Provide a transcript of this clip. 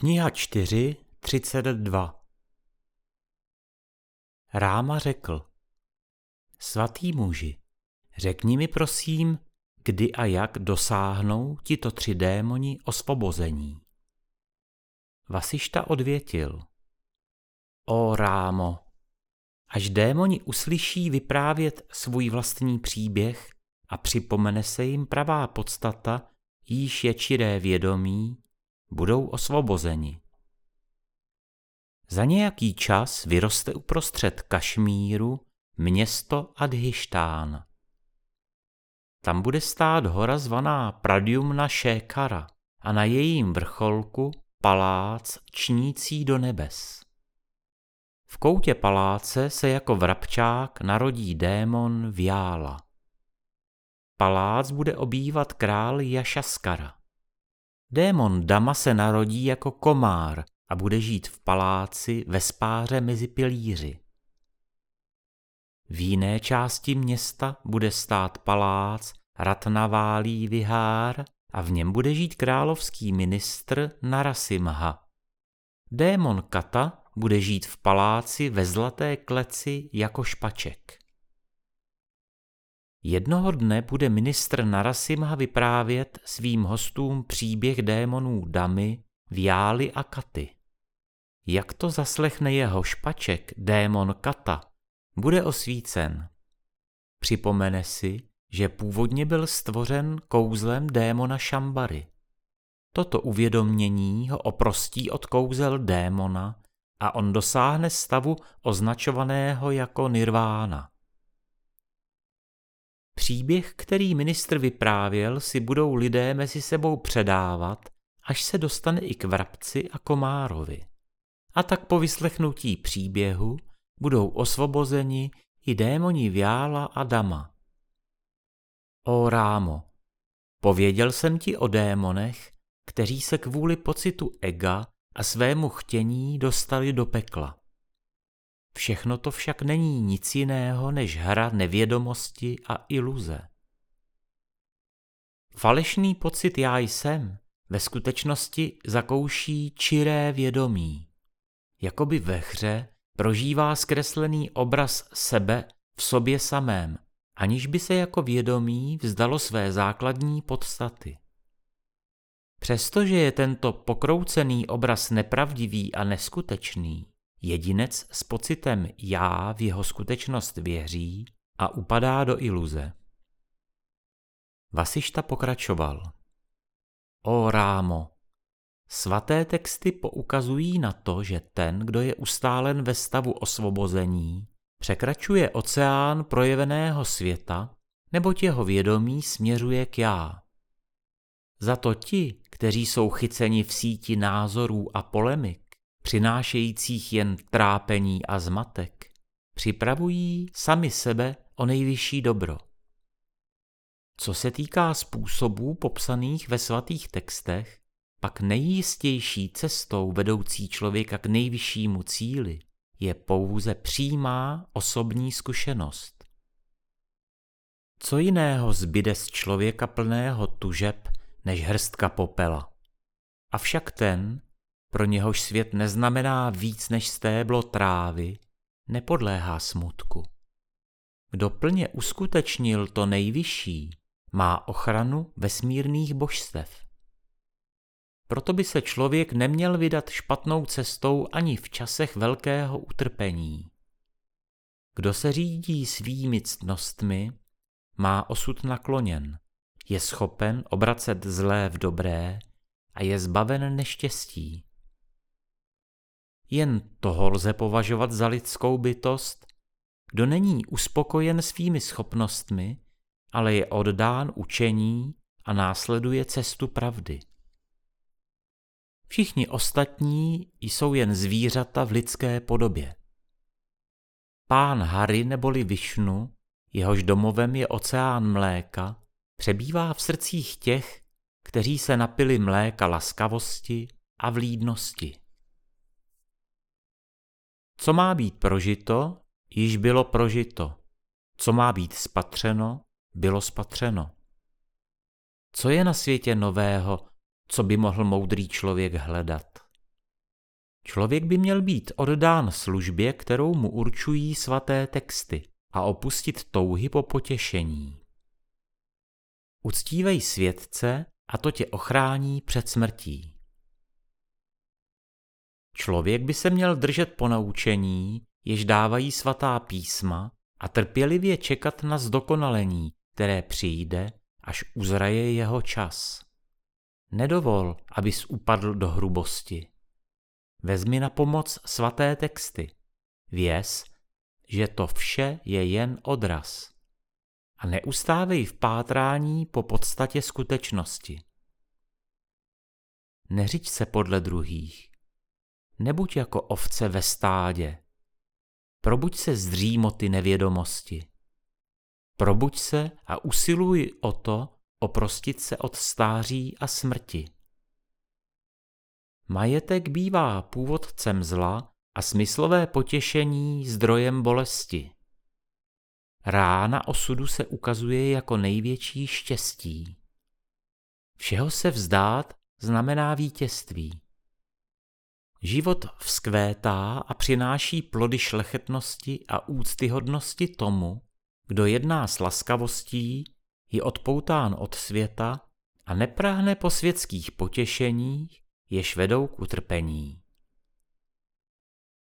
Kniha 4, 32 Ráma řekl, svatý muži, řekni mi prosím, kdy a jak dosáhnou tito tři démoni osvobození. Vasišta odvětil, o Rámo, až démoni uslyší vyprávět svůj vlastní příběh a připomene se jim pravá podstata, jíž je čiré vědomí, budou osvobozeni. Za nějaký čas vyroste uprostřed Kašmíru město Adhištán. Tam bude stát hora zvaná Pradyumna Šékara a na jejím vrcholku palác čnící do nebes. V koutě paláce se jako vrabčák narodí démon Viála. Palác bude obývat král Jašaskara. Démon Dama se narodí jako komár a bude žít v paláci ve spáře mezi pilíři. V jiné části města bude stát palác Ratnaválí Vihár a v něm bude žít královský ministr Narasimha. Démon Kata bude žít v paláci ve zlaté kleci jako špaček. Jednoho dne bude ministr Narasimha vyprávět svým hostům příběh démonů Damy, Viály a Katy. Jak to zaslechne jeho špaček, démon Kata, bude osvícen. Připomene si, že původně byl stvořen kouzlem démona Šambary. Toto uvědomění ho oprostí od kouzel démona a on dosáhne stavu označovaného jako nirvána. Příběh, který ministr vyprávěl, si budou lidé mezi sebou předávat, až se dostane i k vrabci a komárovi. A tak po vyslechnutí příběhu budou osvobozeni i démoni Viála a Dama. O Rámo, pověděl jsem ti o démonech, kteří se kvůli pocitu ega a svému chtění dostali do pekla. Všechno to však není nic jiného než hra nevědomosti a iluze. Falešný pocit já jsem ve skutečnosti zakouší čiré vědomí. Jakoby ve hře prožívá zkreslený obraz sebe v sobě samém, aniž by se jako vědomí vzdalo své základní podstaty. Přestože je tento pokroucený obraz nepravdivý a neskutečný, jedinec s pocitem já v jeho skutečnost věří a upadá do iluze. Vasišta pokračoval. O Rámo, svaté texty poukazují na to, že ten, kdo je ustálen ve stavu osvobození, překračuje oceán projeveného světa, neboť jeho vědomí směřuje k já. Za to ti, kteří jsou chyceni v síti názorů a polemik, přinášejících jen trápení a zmatek, připravují sami sebe o nejvyšší dobro. Co se týká způsobů popsaných ve svatých textech, pak nejistější cestou vedoucí člověka k nejvyššímu cíli je pouze přímá osobní zkušenost. Co jiného zbyde z člověka plného tužeb než hrstka popela? Avšak ten, pro něhož svět neznamená víc než stéblo trávy, nepodléhá smutku. Kdo plně uskutečnil to nejvyšší, má ochranu vesmírných božstev. Proto by se člověk neměl vydat špatnou cestou ani v časech velkého utrpení. Kdo se řídí svými ctnostmi, má osud nakloněn, je schopen obracet zlé v dobré a je zbaven neštěstí. Jen toho lze považovat za lidskou bytost, kdo není uspokojen svými schopnostmi, ale je oddán učení a následuje cestu pravdy. Všichni ostatní jsou jen zvířata v lidské podobě. Pán Hari neboli Višnu, jehož domovem je oceán mléka, přebývá v srdcích těch, kteří se napili mléka laskavosti a vlídnosti. Co má být prožito, již bylo prožito. Co má být spatřeno, bylo spatřeno. Co je na světě nového, co by mohl moudrý člověk hledat? Člověk by měl být oddán službě, kterou mu určují svaté texty a opustit touhy po potěšení. Uctívej světce a to tě ochrání před smrtí. Člověk by se měl držet po naučení, jež dávají svatá písma a trpělivě čekat na zdokonalení, které přijde, až uzraje jeho čas. Nedovol, abys upadl do hrubosti. Vezmi na pomoc svaté texty. Věz, že to vše je jen odraz. A neustávej v pátrání po podstatě skutečnosti. Neřiď se podle druhých. Nebuď jako ovce ve stádě. Probuď se z dřímoty nevědomosti. Probuď se a usiluj o to, oprostit se od stáří a smrti. Majetek bývá původcem zla a smyslové potěšení zdrojem bolesti. Rána osudu se ukazuje jako největší štěstí. Všeho se vzdát znamená vítězství. Život vzkvétá a přináší plody šlechetnosti a úctyhodnosti tomu, kdo jedná s laskavostí, je odpoután od světa a nepráhne po světských potěšeních, jež vedou k utrpení.